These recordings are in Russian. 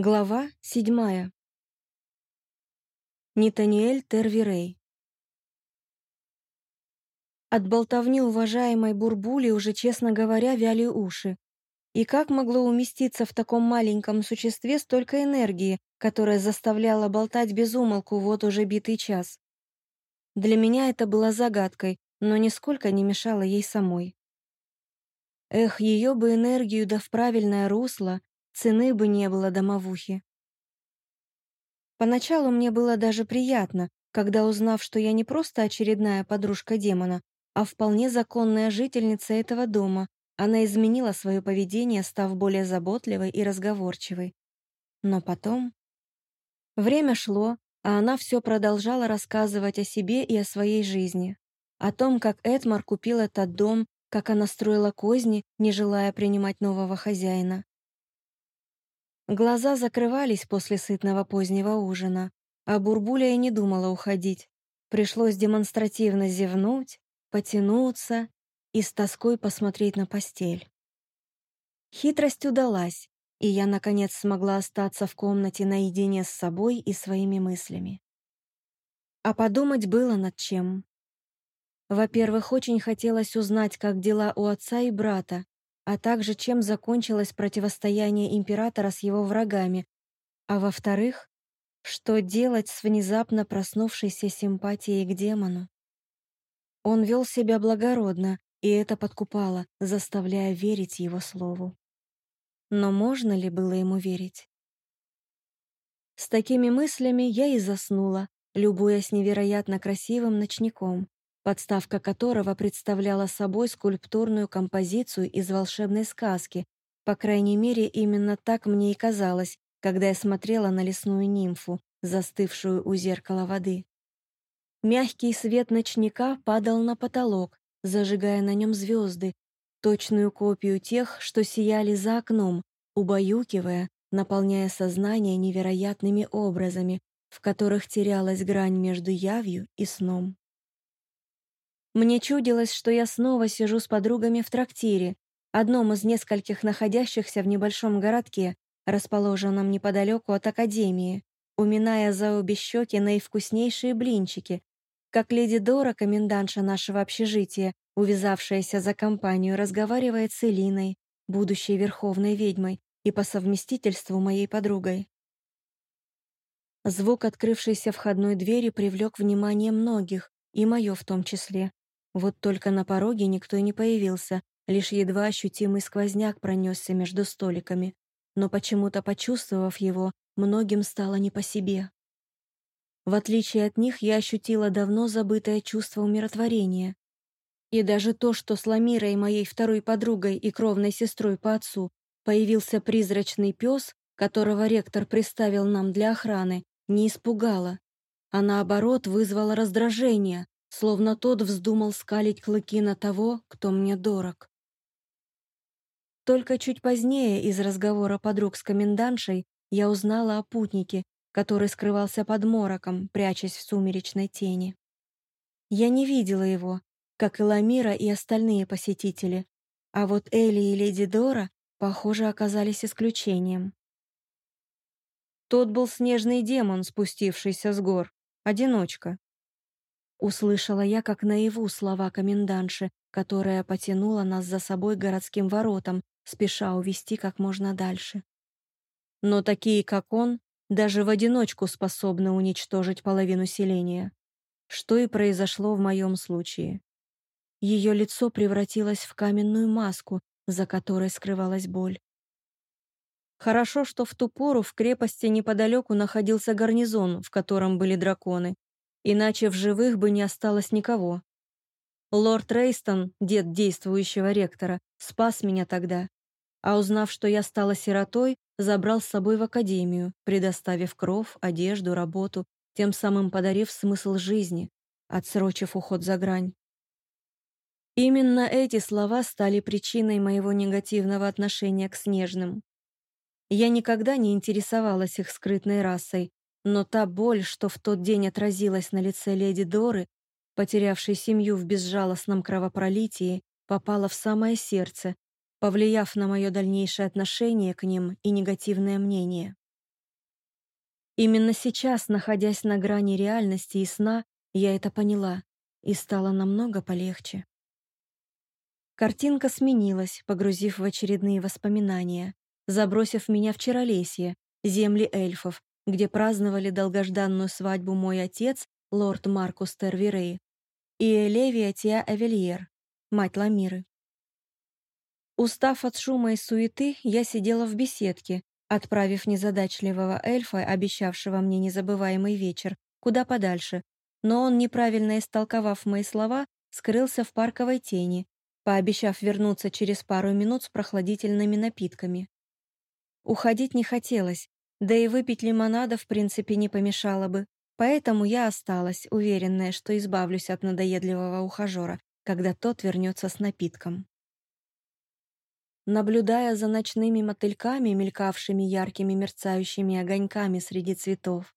Глава седьмая. Нитаниэль Тервирей. От болтовни уважаемой Бурбули уже, честно говоря, вяли уши. И как могло уместиться в таком маленьком существе столько энергии, которая заставляла болтать без умолку вот уже битый час? Для меня это было загадкой, но нисколько не мешало ей самой. Эх, ее бы энергию да в правильное русло, цены бы не было домовухи. Поначалу мне было даже приятно, когда узнав, что я не просто очередная подружка демона, а вполне законная жительница этого дома, она изменила свое поведение, став более заботливой и разговорчивой. Но потом... Время шло, а она все продолжала рассказывать о себе и о своей жизни. О том, как Эдмар купил этот дом, как она строила козни, не желая принимать нового хозяина. Глаза закрывались после сытного позднего ужина, а Бурбуля и не думала уходить. Пришлось демонстративно зевнуть, потянуться и с тоской посмотреть на постель. Хитрость удалась, и я, наконец, смогла остаться в комнате наедине с собой и своими мыслями. А подумать было над чем. Во-первых, очень хотелось узнать, как дела у отца и брата, а также чем закончилось противостояние императора с его врагами, а во-вторых, что делать с внезапно проснувшейся симпатией к демону. Он вел себя благородно, и это подкупало, заставляя верить его слову. Но можно ли было ему верить? С такими мыслями я и заснула, любуясь невероятно красивым ночником, подставка которого представляла собой скульптурную композицию из волшебной сказки. По крайней мере, именно так мне и казалось, когда я смотрела на лесную нимфу, застывшую у зеркала воды. Мягкий свет ночника падал на потолок, зажигая на нем звезды, точную копию тех, что сияли за окном, убаюкивая, наполняя сознание невероятными образами, в которых терялась грань между явью и сном. Мне чудилось, что я снова сижу с подругами в трактире, одном из нескольких находящихся в небольшом городке, расположенном неподалеку от академии, уминая за обе щеки наивкуснейшие блинчики, как леди Дора, комендантша нашего общежития, увязавшаяся за компанию, разговаривает с Элиной, будущей верховной ведьмой и по совместительству моей подругой. Звук открывшейся входной двери привлек внимание многих, и мое в том числе. Вот только на пороге никто и не появился, лишь едва ощутимый сквозняк пронесся между столиками, но почему-то почувствовав его, многим стало не по себе. В отличие от них, я ощутила давно забытое чувство умиротворения. И даже то, что с Ламирой, моей второй подругой и кровной сестрой по отцу, появился призрачный пес, которого ректор приставил нам для охраны, не испугало, а наоборот вызвало раздражение, словно тот вздумал скалить клыки на того, кто мне дорог. Только чуть позднее из разговора подруг с комендантшей я узнала о путнике, который скрывался под мороком, прячась в сумеречной тени. Я не видела его, как и Ламира и остальные посетители, а вот Элли и леди Дора, похоже, оказались исключением. Тот был снежный демон, спустившийся с гор, одиночка. Услышала я, как наяву слова комендантши, которая потянула нас за собой городским воротам, спеша увести как можно дальше. Но такие, как он, даже в одиночку способны уничтожить половину селения. Что и произошло в моем случае. Ее лицо превратилось в каменную маску, за которой скрывалась боль. Хорошо, что в ту пору в крепости неподалеку находился гарнизон, в котором были драконы, иначе в живых бы не осталось никого. Лорд Рейстон, дед действующего ректора, спас меня тогда, а узнав, что я стала сиротой, забрал с собой в академию, предоставив кров, одежду, работу, тем самым подарив смысл жизни, отсрочив уход за грань. Именно эти слова стали причиной моего негативного отношения к снежным. Я никогда не интересовалась их скрытной расой, но та боль, что в тот день отразилась на лице леди Доры, потерявшей семью в безжалостном кровопролитии, попала в самое сердце, повлияв на мое дальнейшее отношение к ним и негативное мнение. Именно сейчас, находясь на грани реальности и сна, я это поняла, и стало намного полегче. Картинка сменилась, погрузив в очередные воспоминания, забросив меня в Чаролесье, земли эльфов, где праздновали долгожданную свадьбу мой отец, лорд Маркус Тервирей, и Элевия Тиа Эвельер, мать Ламиры. Устав от шума и суеты, я сидела в беседке, отправив незадачливого эльфа, обещавшего мне незабываемый вечер, куда подальше, но он, неправильно истолковав мои слова, скрылся в парковой тени, пообещав вернуться через пару минут с прохладительными напитками. Уходить не хотелось, да и выпить лимонада в принципе не помешало бы, поэтому я осталась, уверенная, что избавлюсь от надоедливого ухажера, когда тот вернется с напитком. Наблюдая за ночными мотыльками, мелькавшими яркими мерцающими огоньками среди цветов,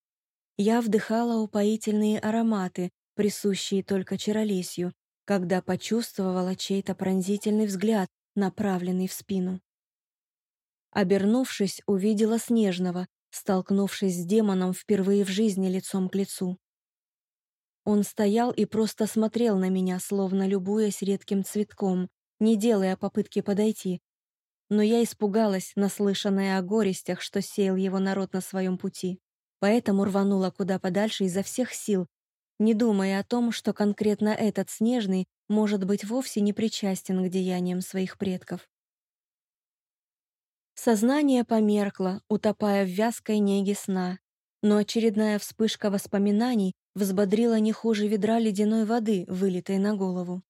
я вдыхала упоительные ароматы, присущие только чаролесью, когда почувствовала чей-то пронзительный взгляд, направленный в спину. Обернувшись, увидела Снежного, столкнувшись с демоном впервые в жизни лицом к лицу. Он стоял и просто смотрел на меня, словно любуясь редким цветком, не делая попытки подойти, но я испугалась, наслышанная о горестях, что сеял его народ на своем пути. Поэтому рванула куда подальше изо всех сил, не думая о том, что конкретно этот снежный может быть вовсе не причастен к деяниям своих предков. Сознание померкло, утопая в вязкой неге сна, но очередная вспышка воспоминаний взбодрила не хуже ведра ледяной воды, вылитой на голову.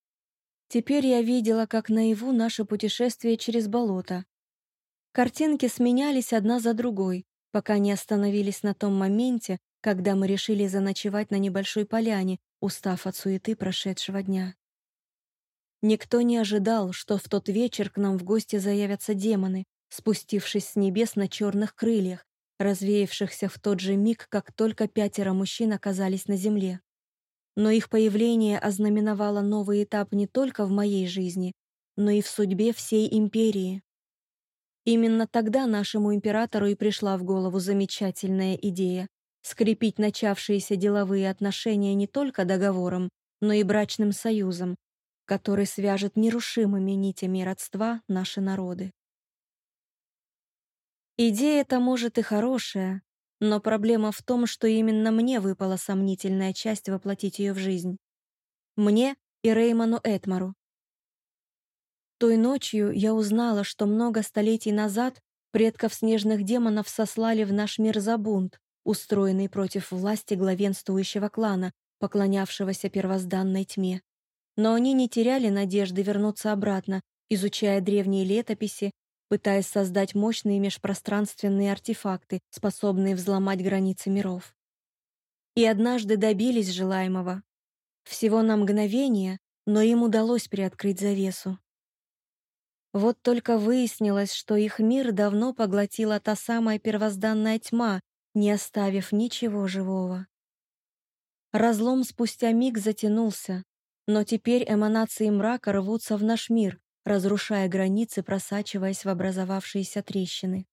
Теперь я видела, как наяву наше путешествие через болото. Картинки сменялись одна за другой, пока не остановились на том моменте, когда мы решили заночевать на небольшой поляне, устав от суеты прошедшего дня. Никто не ожидал, что в тот вечер к нам в гости заявятся демоны, спустившись с небес на черных крыльях, развеявшихся в тот же миг, как только пятеро мужчин оказались на земле. Но их появление ознаменовало новый этап не только в моей жизни, но и в судьбе всей империи. Именно тогда нашему императору и пришла в голову замечательная идея скрепить начавшиеся деловые отношения не только договором, но и брачным союзом, который свяжет нерушимыми нитями родства наши народы. Идея-то, может, и хорошая, но проблема в том, что именно мне выпала сомнительная часть воплотить ее в жизнь. Мне и Реймону Этмару. Той ночью я узнала, что много столетий назад предков снежных демонов сослали в наш мир за бунт, устроенный против власти главенствующего клана, поклонявшегося первозданной тьме. Но они не теряли надежды вернуться обратно, изучая древние летописи пытаясь создать мощные межпространственные артефакты, способные взломать границы миров. И однажды добились желаемого. Всего на мгновение, но им удалось приоткрыть завесу. Вот только выяснилось, что их мир давно поглотила та самая первозданная тьма, не оставив ничего живого. Разлом спустя миг затянулся, но теперь эманации мрака рвутся в наш мир, разрушая границы, просачиваясь в образовавшиеся трещины.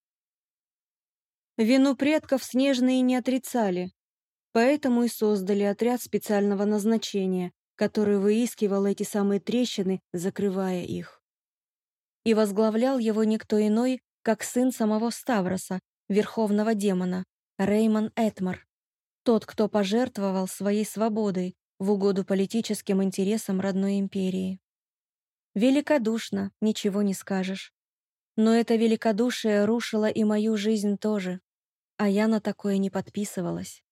Вину предков снежные не отрицали, поэтому и создали отряд специального назначения, который выискивал эти самые трещины, закрывая их. И возглавлял его никто иной, как сын самого Ставроса, верховного демона, Реймон Этмар, тот, кто пожертвовал своей свободой в угоду политическим интересам родной империи. Великодушно, ничего не скажешь. Но это великодушие рушило и мою жизнь тоже, а я на такое не подписывалась.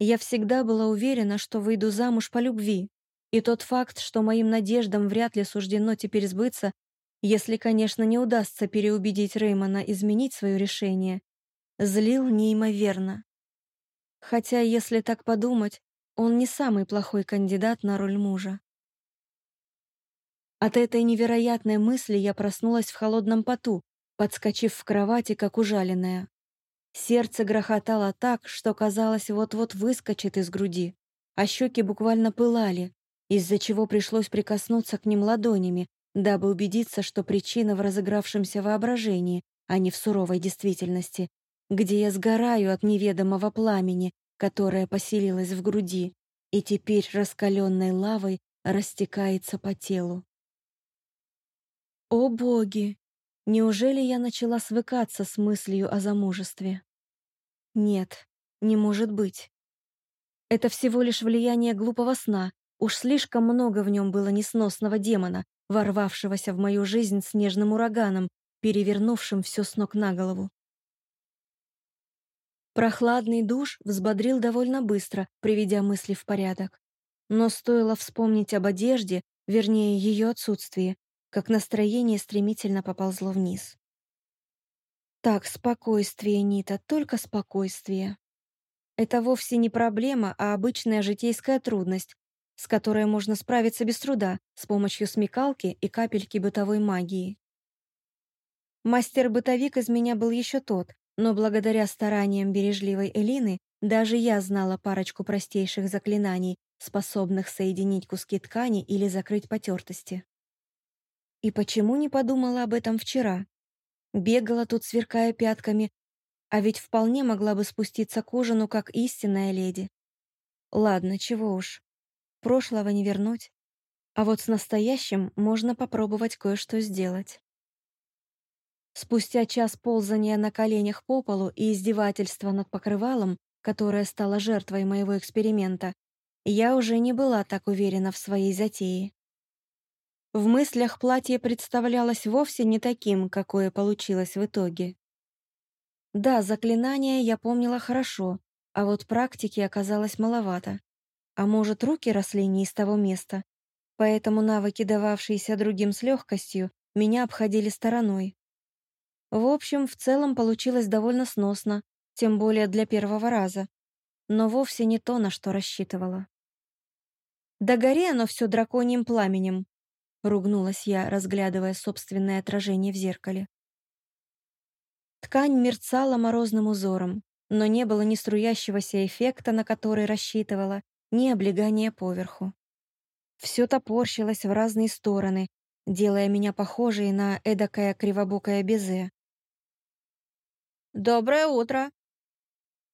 Я всегда была уверена, что выйду замуж по любви, и тот факт, что моим надеждам вряд ли суждено теперь сбыться, если, конечно, не удастся переубедить Реймона изменить свое решение, злил неимоверно. Хотя, если так подумать, он не самый плохой кандидат на роль мужа. От этой невероятной мысли я проснулась в холодном поту, подскочив в кровати, как ужаленная. Сердце грохотало так, что казалось, вот-вот выскочит из груди, а щеки буквально пылали, из-за чего пришлось прикоснуться к ним ладонями, дабы убедиться, что причина в разыгравшемся воображении, а не в суровой действительности, где я сгораю от неведомого пламени, которое поселилось в груди и теперь раскаленной лавой растекается по телу. О боги! Неужели я начала свыкаться с мыслью о замужестве? Нет, не может быть. Это всего лишь влияние глупого сна. Уж слишком много в нем было несносного демона, ворвавшегося в мою жизнь снежным ураганом, перевернувшим все с ног на голову. Прохладный душ взбодрил довольно быстро, приведя мысли в порядок. Но стоило вспомнить об одежде, вернее, ее отсутствии, как настроение стремительно поползло вниз. Так, спокойствие, Нита, только спокойствие. Это вовсе не проблема, а обычная житейская трудность, с которой можно справиться без труда, с помощью смекалки и капельки бытовой магии. Мастер-бытовик из меня был еще тот, но благодаря стараниям бережливой Элины даже я знала парочку простейших заклинаний, способных соединить куски ткани или закрыть потертости. И почему не подумала об этом вчера? Бегала тут, сверкая пятками, а ведь вполне могла бы спуститься к ужину, как истинная леди. Ладно, чего уж. Прошлого не вернуть. А вот с настоящим можно попробовать кое-что сделать. Спустя час ползания на коленях по полу и издевательства над покрывалом, которое стало жертвой моего эксперимента, я уже не была так уверена в своей затее. В мыслях платье представлялось вовсе не таким, какое получилось в итоге. Да, заклинания я помнила хорошо, а вот практики оказалось маловато. А может, руки росли не из того места, поэтому навыки, дававшиеся другим с легкостью, меня обходили стороной. В общем, в целом получилось довольно сносно, тем более для первого раза, но вовсе не то, на что рассчитывала. «Да гори оно все драконьим пламенем!» — ругнулась я, разглядывая собственное отражение в зеркале. Ткань мерцала морозным узором, но не было ни струящегося эффекта, на который рассчитывала, ни облегания поверху. Все топорщилось в разные стороны, делая меня похожей на эдакое кривобокое безе. «Доброе утро!»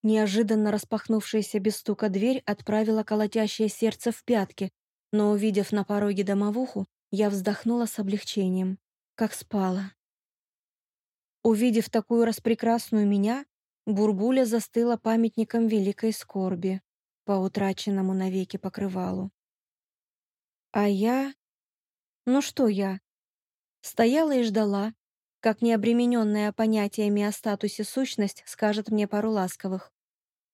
Неожиданно распахнувшаяся без стука дверь отправила колотящее сердце в пятки, но, увидев на пороге домовуху, я вздохнула с облегчением, как спала. Увидев такую распрекрасную меня, Бурбуля застыла памятником великой скорби по утраченному навеки покрывалу. А я... Ну что я? Стояла и ждала, как необремененная понятиями о статусе сущность скажет мне пару ласковых.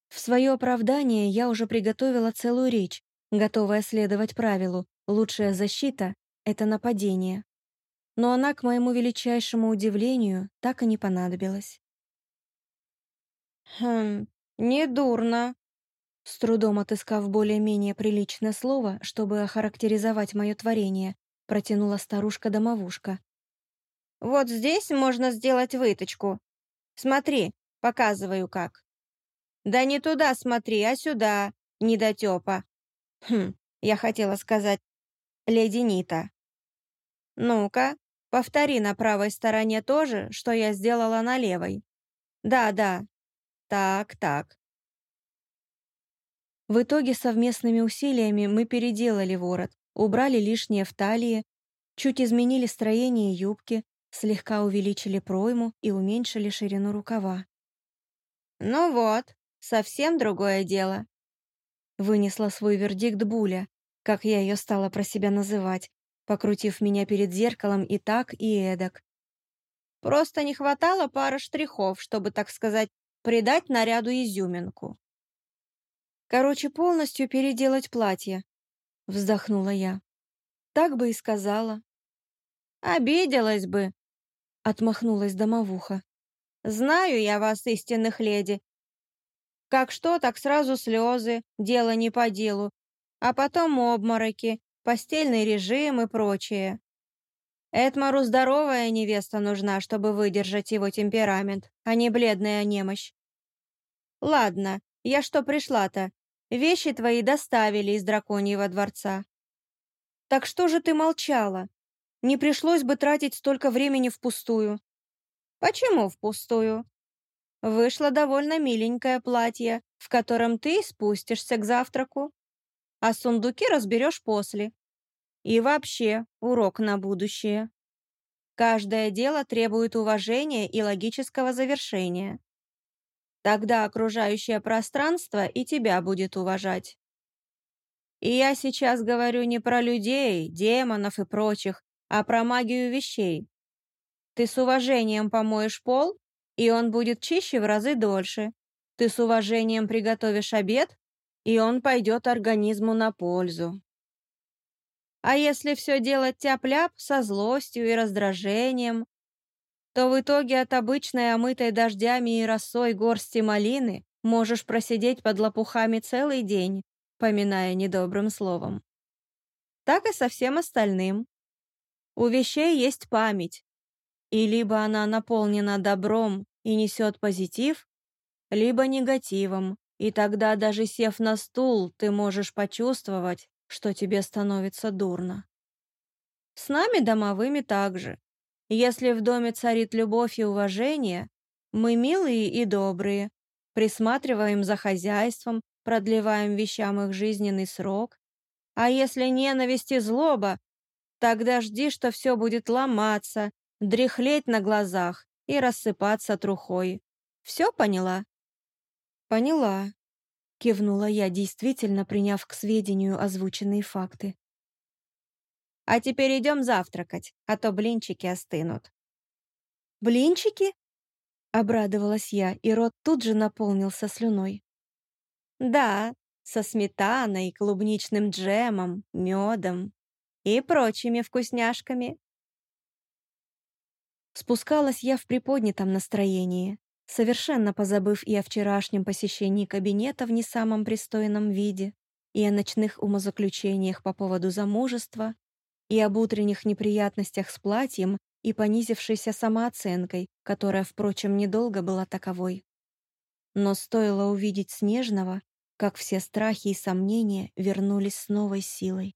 В свое оправдание я уже приготовила целую речь, готовая следовать правилу «лучшая защита — это нападение». Но она, к моему величайшему удивлению, так и не понадобилась. «Хм, недурно», с трудом отыскав более-менее приличное слово, чтобы охарактеризовать мое творение, протянула старушка-домовушка, вот здесь можно сделать выточку. Смотри, показываю как. Да не туда смотри, а сюда, недотёпа. Хм, я хотела сказать леди Нита. Ну-ка, повтори на правой стороне то же, что я сделала на левой. Да-да. Так, так. В итоге совместными усилиями мы переделали ворот, убрали лишнее в талии, чуть изменили строение юбки, слегка увеличили пройму и уменьшили ширину рукава. «Ну вот, совсем другое дело», — вынесла свой вердикт Буля, как я ее стала про себя называть, покрутив меня перед зеркалом и так, и эдак. Просто не хватало пары штрихов, чтобы, так сказать, придать наряду изюминку. Короче, полностью переделать платье, вздохнула я. Так бы и сказала. Обиделась бы, Отмахнулась домовуха. «Знаю я вас, истинных леди. Как что, так сразу слезы, дело не по делу, а потом обмороки, постельный режим и прочее. Этмару здоровая невеста нужна, чтобы выдержать его темперамент, а не бледная немощь. Ладно, я что пришла-то? Вещи твои доставили из драконьего дворца. Так что же ты молчала? Не пришлось бы тратить столько времени впустую. Почему впустую? Вышло довольно миленькое платье, в котором ты спустишься к завтраку, а сундуки разберешь после. И вообще, урок на будущее. Каждое дело требует уважения и логического завершения. Тогда окружающее пространство и тебя будет уважать. И я сейчас говорю не про людей, демонов и прочих, а про магию вещей. Ты с уважением помоешь пол, и он будет чище в разы дольше. Ты с уважением приготовишь обед, и он пойдет организму на пользу. А если все делать тяп-ляп со злостью и раздражением, то в итоге от обычной омытой дождями и росой горсти малины можешь просидеть под лопухами целый день, поминая недобрым словом. Так и со всем остальным. У вещей есть память, и либо она наполнена добром и несет позитив, либо негативом, и тогда даже сев на стул, ты можешь почувствовать, что тебе становится дурно. С нами домовыми также. Если в доме царит любовь и уважение, мы милые и добрые, присматриваем за хозяйством, продлеваем вещам их жизненный срок. А если ненависть и злоба, тогда жди, что все будет ломаться, дряхлеть на глазах и рассыпаться трухой. Все поняла? Поняла, кивнула я, действительно приняв к сведению озвученные факты. А теперь идем завтракать, а то блинчики остынут». «Блинчики?» — обрадовалась я, и рот тут же наполнился слюной. «Да, со сметаной, клубничным джемом, медом и прочими вкусняшками». Спускалась я в приподнятом настроении, совершенно позабыв и о вчерашнем посещении кабинета в не самом пристойном виде, и о ночных умозаключениях по поводу замужества, и об утренних неприятностях с платьем и понизившейся самооценкой, которая, впрочем, недолго была таковой. Но стоило увидеть Снежного, как все страхи и сомнения вернулись с новой силой.